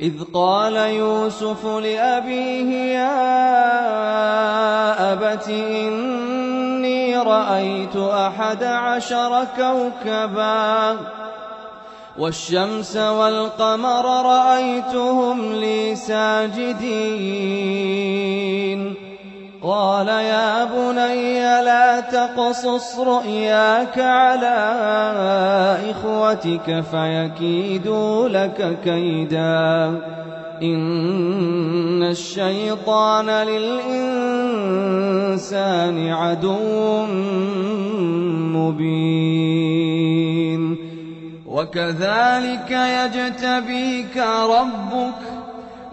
إذ قال يوسف لأبيه يا أبت إني رأيت أحد عشر كوكبا والشمس والقمر رأيتهم لي ساجدين. قال يا بني تقصص رؤياك على إخوتك فيكيدوا لك كيدا. إن الشيطان للإنسان عدو مبين. وكذلك يجتبيك ربك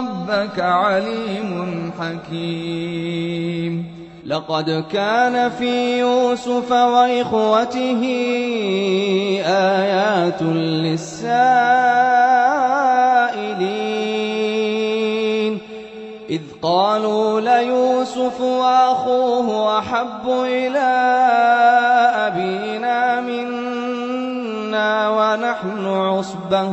ربك عليم حكيم. لقد كان في يوسف وإخوته آيات للسائلين. إذ قالوا ليوسف وأخوه أحب إلى أبينا منا ونحن عصبة.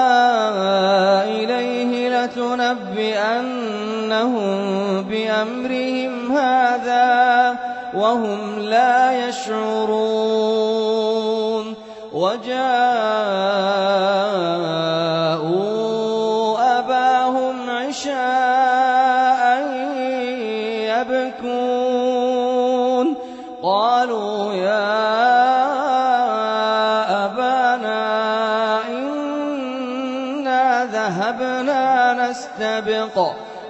لتنبئنهم بأمرهم هذا وهم لا يشعرون وجاءوا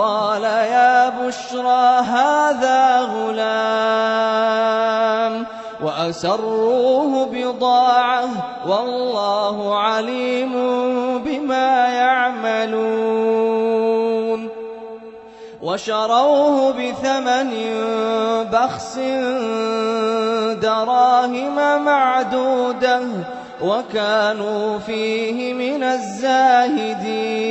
قال يا بشرى هذا غلام وأسروه بضاعة والله عليم بما يعملون وشروه بثمن بخس دراهم معدودة وكانوا فيه من الزاهدين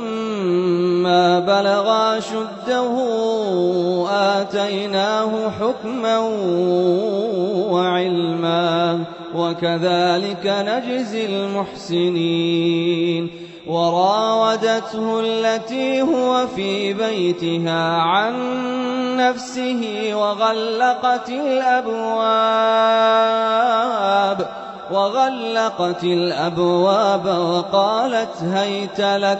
بلغ شده آتيناه حكما وعلما وكذلك نجزي المحسنين وراودته التي هو في بيتها عن نفسه وغلقت الأبواب وغلقت الأبواب وقالت هيت لك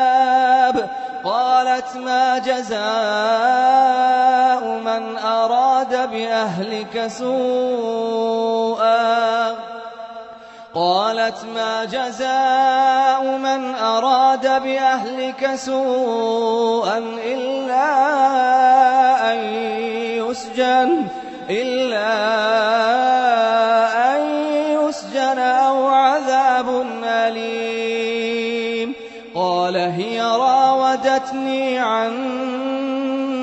قالت ما جزاء من أراد بأهلك سوءا. قالت ما جزاء من أراد بأهلك سوءا إلا أن يسجن إلا أن راودتني عن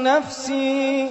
نفسي.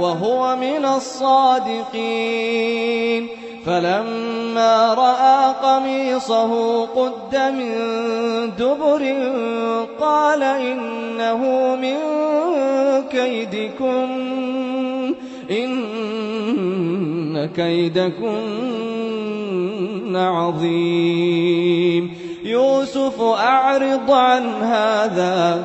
وهو من الصادقين. فلما رأى قميصه قد من دبر قال إنه من كيدكم إن كيدكن عظيم. يوسف أعرض عن هذا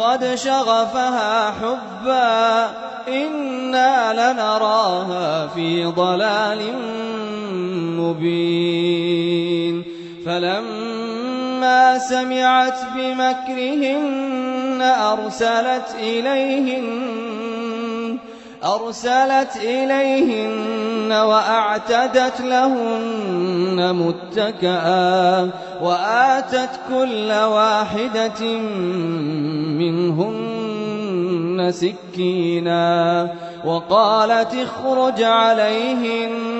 قد شغفها حبا إنا لنراها في ضلال مبين. فلما سمعت بمكرهن أرسلت إليهن أرسلت إليهن وأعتدت لهن متكئا وآتت كل واحدة منهن سكينا وقالت اخرج عليهن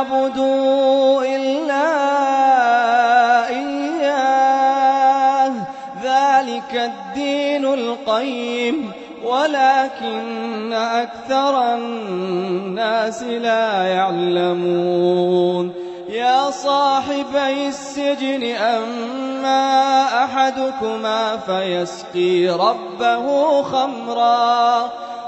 تعبدوا إلا إياه. ذلك الدين القيم ولكن أكثر الناس لا يعلمون. يا صاحبي السجن أما أحدكما فيسقي ربه خمرا.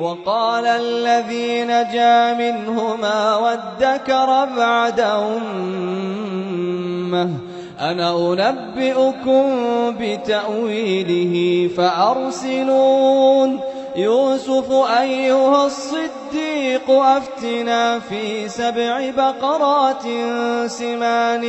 وقال الذي نجا منهما وادكر بعد أمه أنا أنبئكم بتأويله فأرسلون. يوسف أيها الصديق أفتنا في سبع بقرات سمان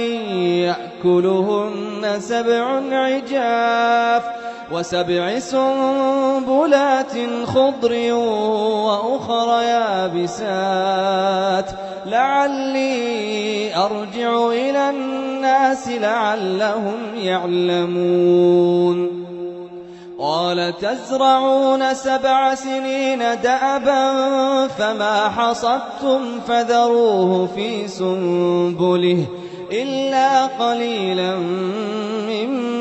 يأكلهن سبع عجاف. وسبع سنبلات خضر وأخر يابسات. لعلي أرجع إلى الناس لعلهم يعلمون. قال تزرعون سبع سنين دأبا فما حصدتم فذروه في سنبله إلا قليلا مما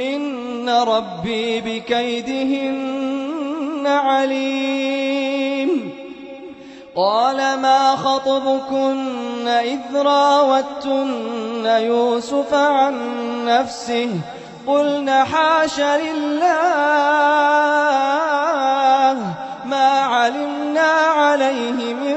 إن ربي بكيدهن عليم. قال ما خطبكن إذ راوتن يوسف عن نفسه؟ قلن حاش لله ما علمنا عليه من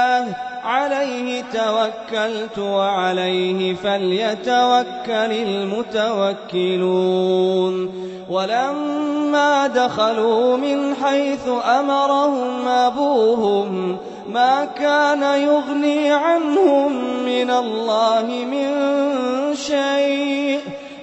توكلت وعليه فليتوكل المتوكلون. ولما دخلوا من حيث أمرهم أبوهم ما كان يغني عنهم من الله من شيء.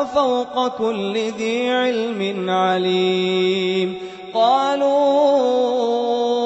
وفوق كل ذي علم عليم. قالوا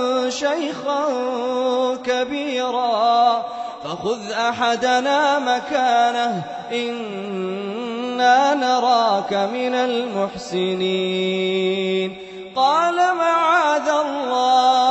شيخا كبيرا فخذ أحدنا مكانه إنا نراك من المحسنين. قال معاذ الله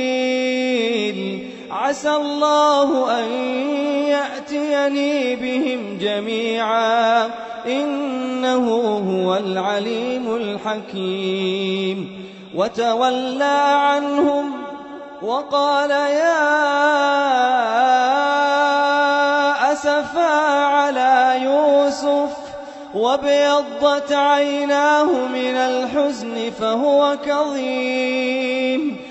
عسى الله أن يأتيني بهم جميعا. إنه هو العليم الحكيم. وتولى عنهم وقال يا أسفا على يوسف وابيضت عيناه من الحزن فهو كظيم.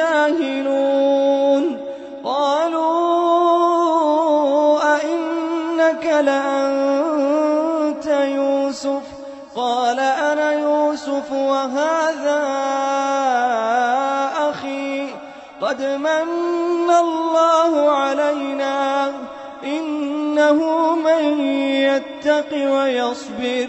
جاهلون قالوا أئنك لأنت يوسف؟ قال أنا يوسف وهذا أخي. قد من الله علينا إنه من يتق ويصبر.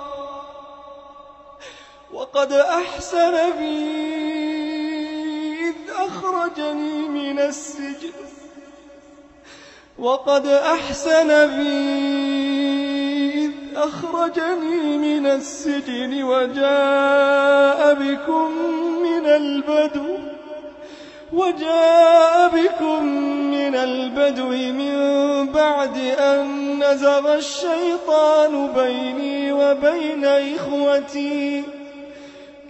وقد أحسن بي إذ أخرجني من السجن. وقد أحسن بي إذ أخرجني من السجن وجاء بكم من البدو. وجاء بكم من البدو من بعد أن نزغ الشيطان بيني وبين إخوتي.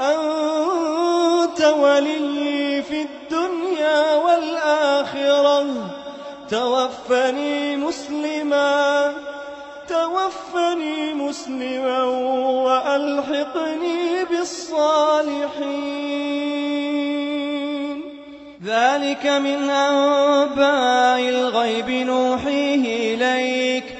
أنت ولي في الدنيا والآخرة. توفني مسلما توفني مسلما وألحقني بالصالحين. ذلك من أنباء الغيب نوحيه إليك.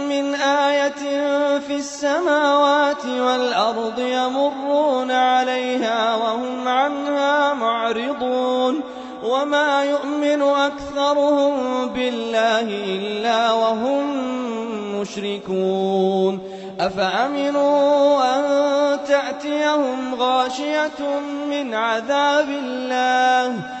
من آية في السماوات والأرض يمرون عليها وهم عنها معرضون وما يؤمن أكثرهم بالله إلا وهم مشركون أفأمنوا أن تأتيهم غاشية من عذاب الله